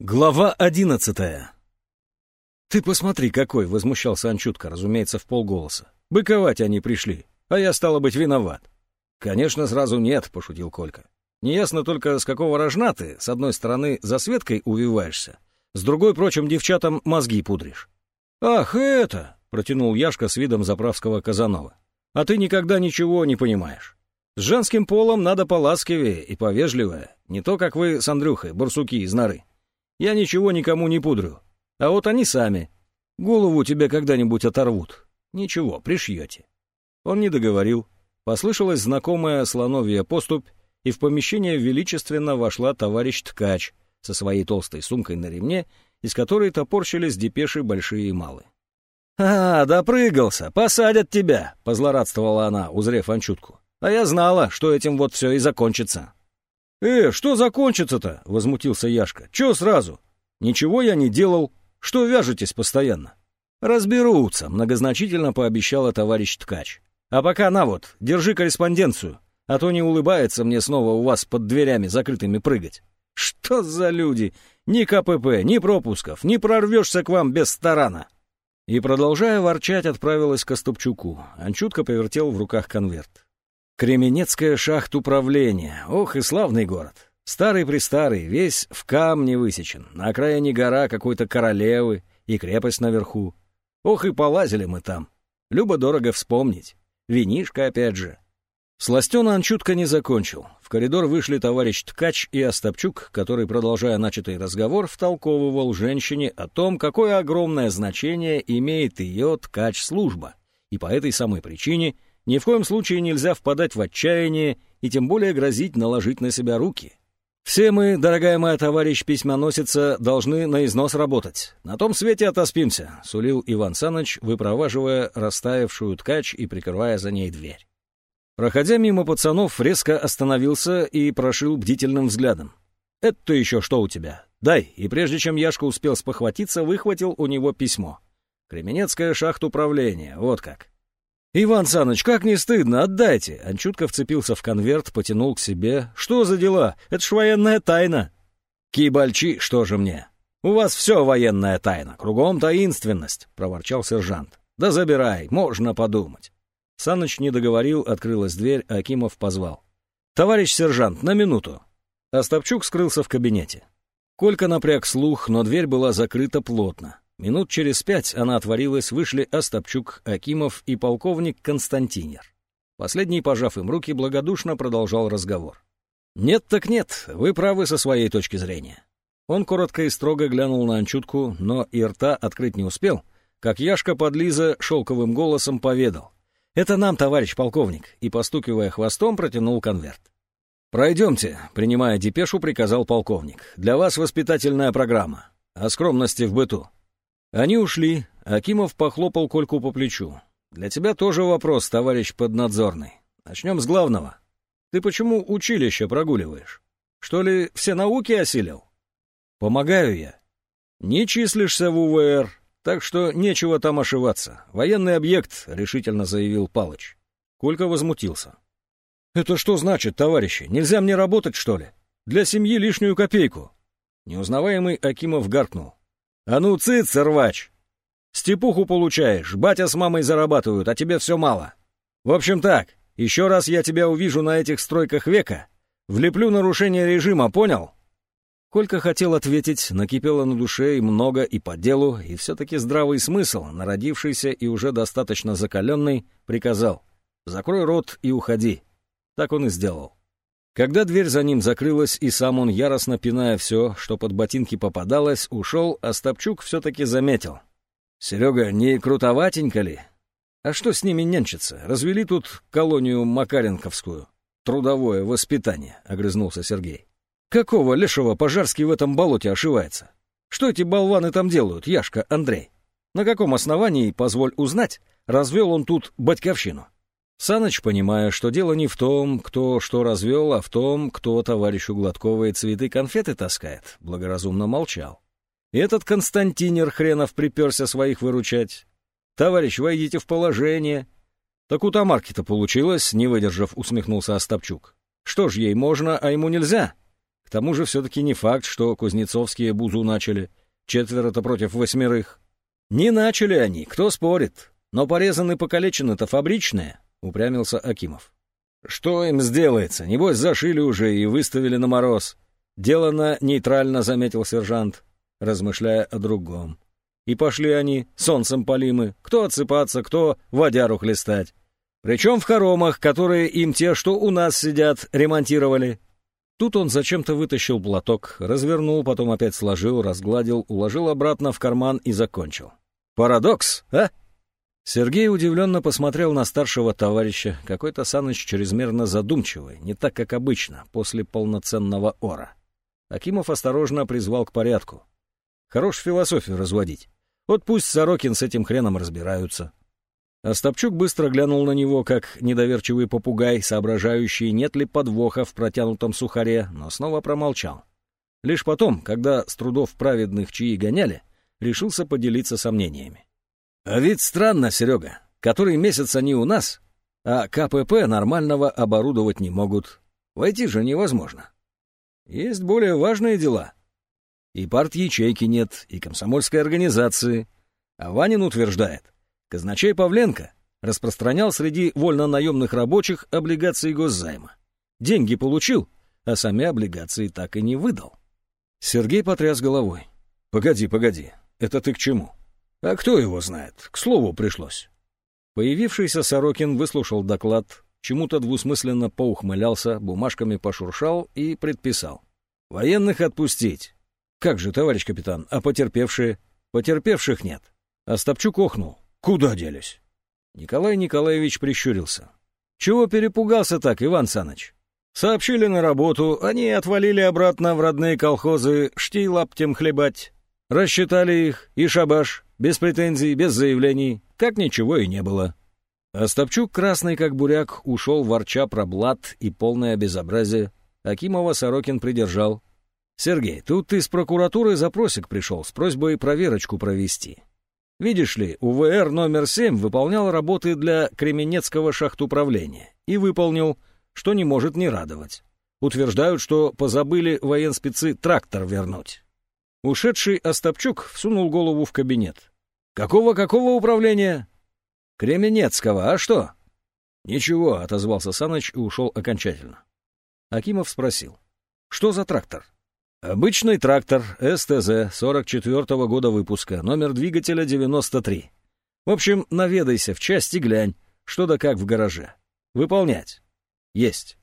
Глава одиннадцатая. «Ты посмотри, какой!» — возмущался Анчутка, разумеется, в полголоса. «Быковать они пришли, а я, стало быть, виноват». «Конечно, сразу нет», — пошутил Колька. «Неясно только, с какого рожна ты, с одной стороны, за Светкой увиваешься, с другой, прочим, девчатам мозги пудришь». «Ах, это!» — протянул Яшка с видом заправского Казанова. «А ты никогда ничего не понимаешь. С женским полом надо поласкивее и повежливее, не то, как вы с Андрюхой, барсуки из норы». Я ничего никому не пудрю. А вот они сами. Голову тебе когда-нибудь оторвут. Ничего, пришьете». Он не договорил. Послышалась знакомая слоновья поступь, и в помещение величественно вошла товарищ Ткач со своей толстой сумкой на ремне, из которой топорщились депеши большие и малые. «А, допрыгался! Посадят тебя!» — позлорадствовала она, узрев Анчутку. «А я знала, что этим вот все и закончится». «Э, что закончится-то?» — возмутился Яшка. «Чё сразу? Ничего я не делал. Что вяжетесь постоянно?» «Разберутся», — многозначительно пообещала товарищ Ткач. «А пока на вот, держи корреспонденцию, а то не улыбается мне снова у вас под дверями закрытыми прыгать. Что за люди? Ни КПП, ни пропусков, не прорвешься к вам без старана!» И, продолжая ворчать, отправилась к Остапчуку. Анчутка повертел в руках конверт. Кременецкая шахт-управление. Ох и славный город. Старый-престарый, весь в камне высечен. На окраине гора какой-то королевы и крепость наверху. Ох и полазили мы там. Любо-дорого вспомнить. Винишка опять же. Сластена Анчутка не закончил. В коридор вышли товарищ Ткач и Остапчук, который, продолжая начатый разговор, втолковывал женщине о том, какое огромное значение имеет ее ткач-служба. И по этой самой причине — ни в коем случае нельзя впадать в отчаяние и тем более грозить наложить на себя руки. Все мы, дорогая моя товарищ письмоносица, должны на износ работать. На том свете отоспимся, — сулил Иван Саныч, выпроваживая растаявшую ткач и прикрывая за ней дверь. Проходя мимо пацанов, резко остановился и прошил бдительным взглядом. «Это еще что у тебя? Дай!» И прежде чем Яшка успел спохватиться, выхватил у него письмо. «Кременецкая шахт-управления, вот как. «Иван Саныч, как не стыдно, отдайте!» Анчутка вцепился в конверт, потянул к себе. «Что за дела? Это ж военная тайна!» «Кибальчи, что же мне?» «У вас все военная тайна, кругом таинственность», — проворчал сержант. «Да забирай, можно подумать». Саныч не договорил, открылась дверь, Акимов позвал. «Товарищ сержант, на минуту». Остапчук скрылся в кабинете. Колька напряг слух, но дверь была закрыта плотно. Минут через пять она отворилась, вышли Остапчук, Акимов и полковник Константинер. Последний, пожав им руки, благодушно продолжал разговор. «Нет так нет, вы правы со своей точки зрения». Он коротко и строго глянул на Анчутку, но и рта открыть не успел, как Яшка подлиза шелковым голосом поведал. «Это нам, товарищ полковник», и, постукивая хвостом, протянул конверт. «Пройдемте», — принимая депешу, приказал полковник. «Для вас воспитательная программа. О скромности в быту. Они ушли. Акимов похлопал Кольку по плечу. «Для тебя тоже вопрос, товарищ поднадзорный. Начнем с главного. Ты почему училище прогуливаешь? Что ли, все науки осилил?» «Помогаю я». «Не числишься в УВР, так что нечего там ошиваться. Военный объект», — решительно заявил Палыч. Колька возмутился. «Это что значит, товарищи? Нельзя мне работать, что ли? Для семьи лишнюю копейку». Неузнаваемый Акимов гаркнул. «А ну, цыц, рвач! Степуху получаешь, батя с мамой зарабатывают, а тебе все мало. В общем так, еще раз я тебя увижу на этих стройках века, влеплю нарушение режима, понял?» Колька хотел ответить, накипело на душе и много, и по делу, и все-таки здравый смысл, народившийся и уже достаточно закаленный, приказал «Закрой рот и уходи». Так он и сделал. Когда дверь за ним закрылась, и сам он, яростно пиная все, что под ботинки попадалось, ушел, а Стопчук все-таки заметил. «Серега, не крутоватенько ли? А что с ними нянчиться? Развели тут колонию Макаренковскую. Трудовое воспитание», — огрызнулся Сергей. «Какого лешего Пожарский в этом болоте ошивается? Что эти болваны там делают, Яшка, Андрей? На каком основании, позволь узнать, развел он тут батьковщину?» Саныч, понимая, что дело не в том, кто что развел, а в том, кто товарищу Гладковой цветы конфеты таскает, благоразумно молчал. Этот Константинер хренов приперся своих выручать. «Товарищ, войдите в положение». «Так у Тамарки-то получилось», — не выдержав, усмехнулся Остапчук. «Что ж, ей можно, а ему нельзя?» К тому же все-таки не факт, что кузнецовские бузу начали. Четверо-то против восьмерых. Не начали они, кто спорит. Но порезаны покалечены-то фабричные, упрямился Акимов. Что им сделается? Небось, зашили уже и выставили на мороз. Делано нейтрально, заметил сержант, размышляя о другом. И пошли они, солнцем полимы, кто отсыпаться, кто водяру хлестать. Причем в хоромах, которые им те, что у нас сидят, ремонтировали. Тут он зачем-то вытащил платок, развернул, потом опять сложил, разгладил, уложил обратно в карман и закончил. «Парадокс, а?» Сергей удивленно посмотрел на старшего товарища, какой-то Саныч чрезмерно задумчивый, не так, как обычно, после полноценного ора. Акимов осторожно призвал к порядку. Хорош философию разводить. Вот пусть Сорокин с этим хреном разбираются. Остапчук быстро глянул на него, как недоверчивый попугай, соображающий, нет ли подвоха в протянутом сухаре, но снова промолчал. Лишь потом, когда с трудов праведных чьи гоняли, решился поделиться сомнениями. А ведь странно, Серега. Который месяц они у нас, а КПП нормального оборудовать не могут. Войти же невозможно. Есть более важные дела. И парт-ячейки нет, и комсомольской организации. А Ванин утверждает, казначей Павленко распространял среди вольно-наемных рабочих облигации госзайма. Деньги получил, а сами облигации так и не выдал. Сергей потряс головой. «Погоди, погоди, это ты к чему?» А кто его знает? К слову пришлось. Появившийся Сорокин выслушал доклад, чему-то двусмысленно поухмылялся, бумажками пошуршал и предписал. «Военных отпустить!» «Как же, товарищ капитан, а потерпевшие?» «Потерпевших нет». Остапчук охнул. «Куда делись?» Николай Николаевич прищурился. «Чего перепугался так, Иван Саныч?» «Сообщили на работу, они отвалили обратно в родные колхозы штей лаптем хлебать. Рассчитали их, и шабаш, без претензий, без заявлений, как ничего и не было. Остапчук, красный как буряк, ушел ворча про блат и полное безобразие. Акимова Сорокин придержал. «Сергей, тут из прокуратуры запросик пришел с просьбой проверочку провести. Видишь ли, УВР номер 7 выполнял работы для Кременецкого шахтуправления и выполнил, что не может не радовать. Утверждают, что позабыли военспецы трактор вернуть. Ушедший Остапчук всунул голову в кабинет. «Какого-какого управления?» «Кременецкого, а что?» «Ничего», — отозвался Саныч и ушел окончательно. Акимов спросил. «Что за трактор?» «Обычный трактор, СТЗ, 44-го года выпуска, номер двигателя 93. В общем, наведайся в часть и глянь, что да как в гараже. Выполнять». «Есть».